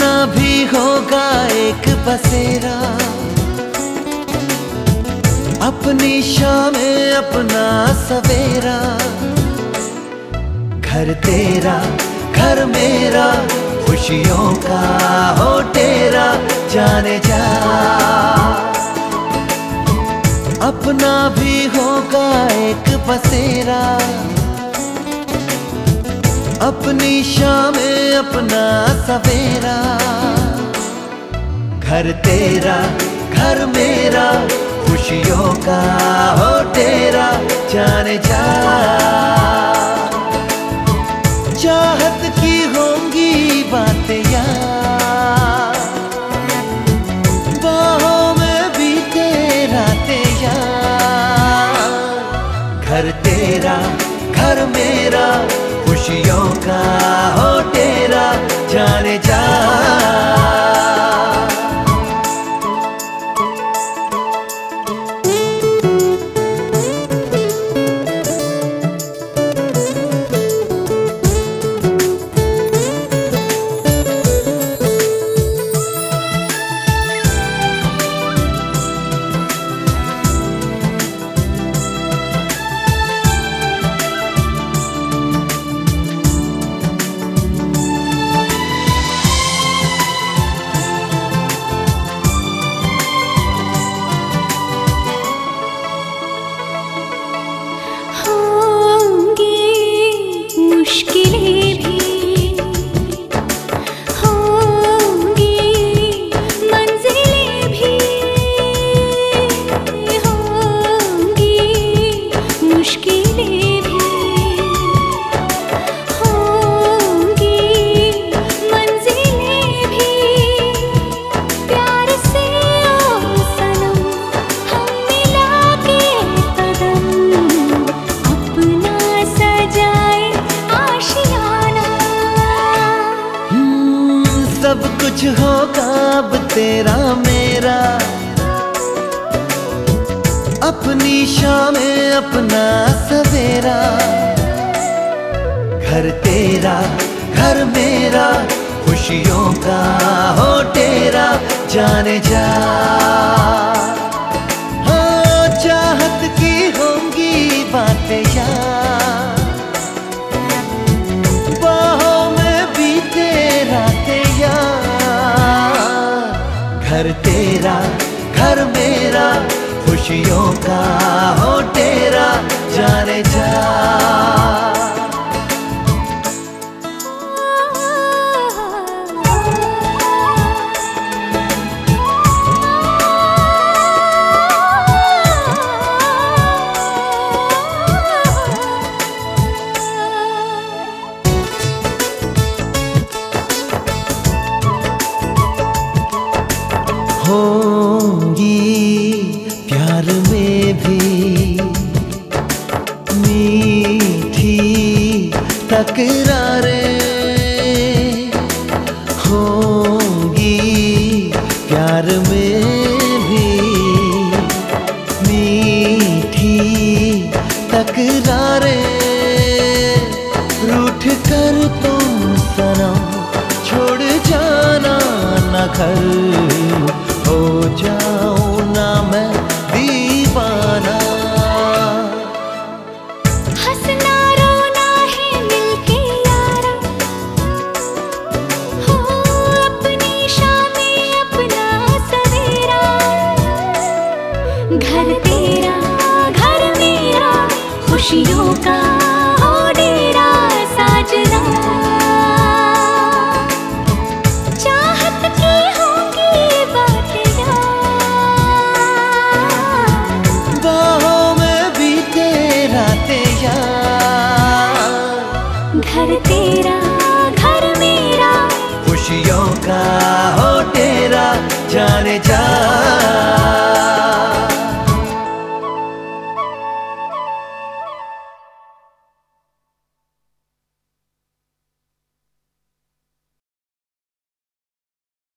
अपना भी होगा एक बसेरा अपनी शाम अपना सवेरा। घर तेरा, घर मेरा, खुशियों का हो तेरा जाने जा। अपना भी होगा एक बसेरा अपनी शाम अपना सवेरा। घर तेरा, घर मेरा, खुशियों का हो तेरा जाने जा। चाहत की होंगी बातें यार, बाहों में भी तेरा तेरा घर का हो। सब कुछ होगा अब तेरा मेरा। अपनी शाम अपना सवेरा। घर तेरा, घर मेरा, खुशियों का हो तेरा जाने जा। हाँ चाहत की होंगी घर तेरा, घर मेरा खुशियों का हो तेरा जाने जा। होंगी तकरारें होंगी प्यार में भी। मीठी तकरारें रूठ कर तुम सना, छोड़ जाना न घर। तेरा घर मेरा खुशियों का हो डेरा साजना। चाहत की होंगी बातें बाहों में यार। घर तेरा घर मेरा। खुशियों का हो तेरा जाने जा।